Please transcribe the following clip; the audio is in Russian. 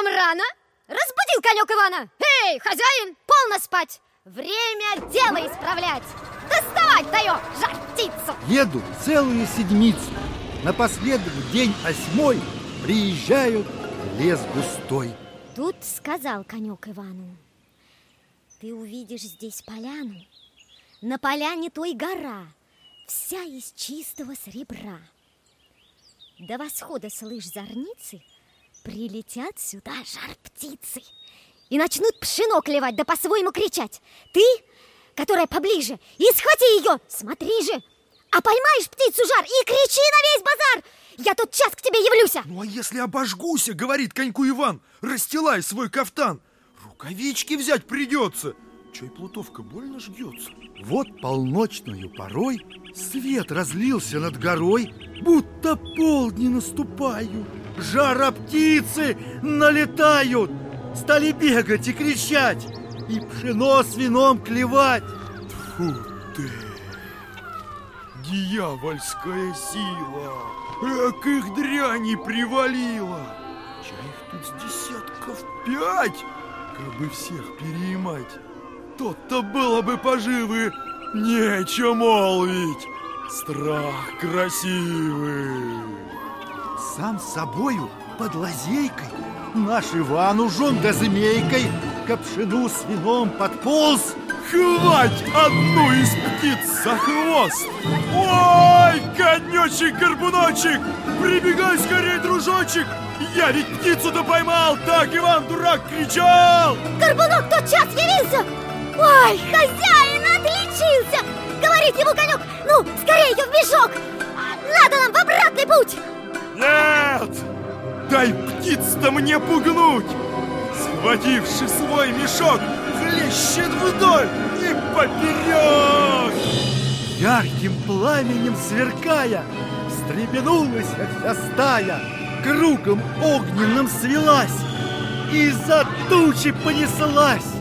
Утром рано разбудил конек Ивана. Эй, хозяин, полно спать. Время дело исправлять. Доставать даю, жар птицу. Еду целую седмицу. Напоследок в день осьмой приезжают в лес густой. Тут сказал конек Ивану. Ты увидишь здесь поляну. На поляне той гора, вся из чистого серебра. До восхода слышь зорницы Прилетят сюда жар-птицы И начнут пшено клевать, да по-своему кричать. Ты, которая поближе, и схвати ее, смотри же. А поймаешь птицу жар и кричи на весь базар. Я тут час к тебе явлюся. Ну а если обожгуся, говорит коньку Иван Расстилай свой кафтан Рукавички взять придется Чай плутовка больно жгется? Вот полночную порой Свет разлился над горой Будто полдни наступают Жара птицы налетают. Стали бегать и кричать. И пшено с вином клевать. Фу ты. Дьявольская сила. Эк их дряни привалила. Чай их тут с десятков пять. Как бы всех переимать. То-то было бы поживы. Нечего молвить. Страх красивый Сам с собою под лазейкой. Наш Иван ужон да змейкой К пшену с вином подполз. Хвать одну из птиц за хвост! Ой, конечек-горбуночек Прибегай скорей, дружочек! Я ведь птицу-то поймал Так Иван дурак кричал! Горбунок тот час явился! Ой, хозяин отличился! Говорит ему конек Ну, скорее ее в мешок! Надо нам в обратный путь Нет! Дай птиц-то мне пугнуть! Схвативши свой мешок, хлещет вдоль и поперек! Ярким пламенем сверкая Встрепенулась вся стая Кругом огненным свелась И за тучи понеслась